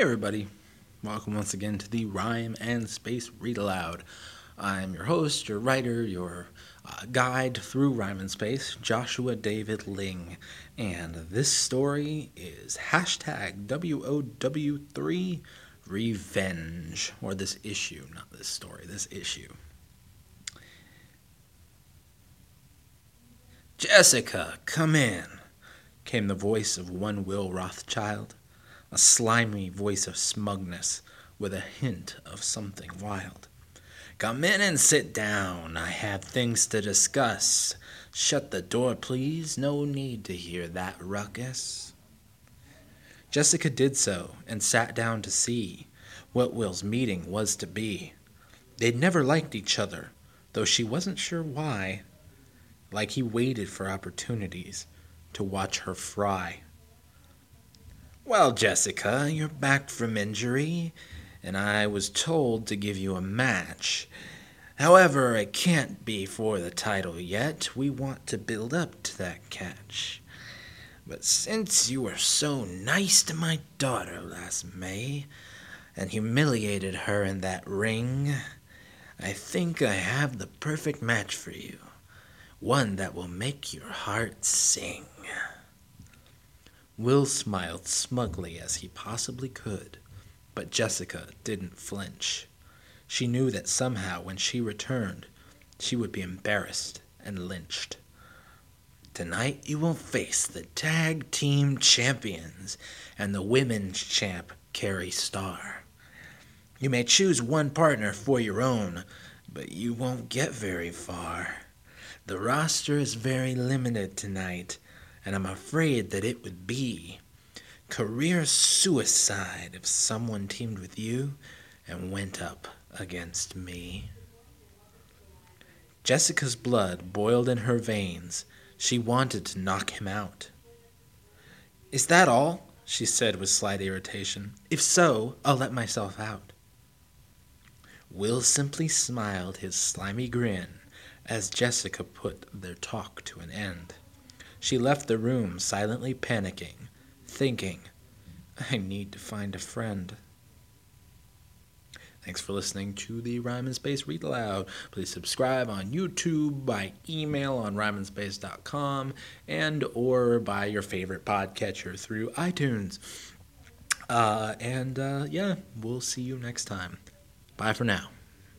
Hey, everybody. Welcome once again to the Rhyme and Space Read Aloud. I'm your host, your writer, your uh, guide through Rhyme and Space, Joshua David Ling. And this story is hashtag WOW3 Revenge, or this issue, not this story, this issue. Jessica, come in, came the voice of one Will Rothschild a slimy voice of smugness with a hint of something wild. Come in and sit down. I have things to discuss. Shut the door, please. No need to hear that ruckus. Jessica did so and sat down to see what Will's meeting was to be. They'd never liked each other, though she wasn't sure why. Like he waited for opportunities to watch her fry. Well, Jessica, you're back from injury, and I was told to give you a match. However, it can't be for the title yet. We want to build up to that catch. But since you were so nice to my daughter last May and humiliated her in that ring, I think I have the perfect match for you. One that will make your heart sing. Will smiled smugly as he possibly could, but Jessica didn't flinch. She knew that somehow when she returned, she would be embarrassed and lynched. Tonight you will face the tag team champions and the women's champ, Carrie Starr. You may choose one partner for your own, but you won't get very far. The roster is very limited tonight, and I'm afraid that it would be career suicide if someone teamed with you and went up against me. Jessica's blood boiled in her veins. She wanted to knock him out. Is that all? she said with slight irritation. If so, I'll let myself out. Will simply smiled his slimy grin as Jessica put their talk to an end. She left the room silently panicking, thinking, I need to find a friend. Thanks for listening to the Rhyme and Space Read Aloud. Please subscribe on YouTube, by email on rhymeandspace.com, and or by your favorite podcatcher through iTunes. Uh, and uh, yeah, we'll see you next time. Bye for now.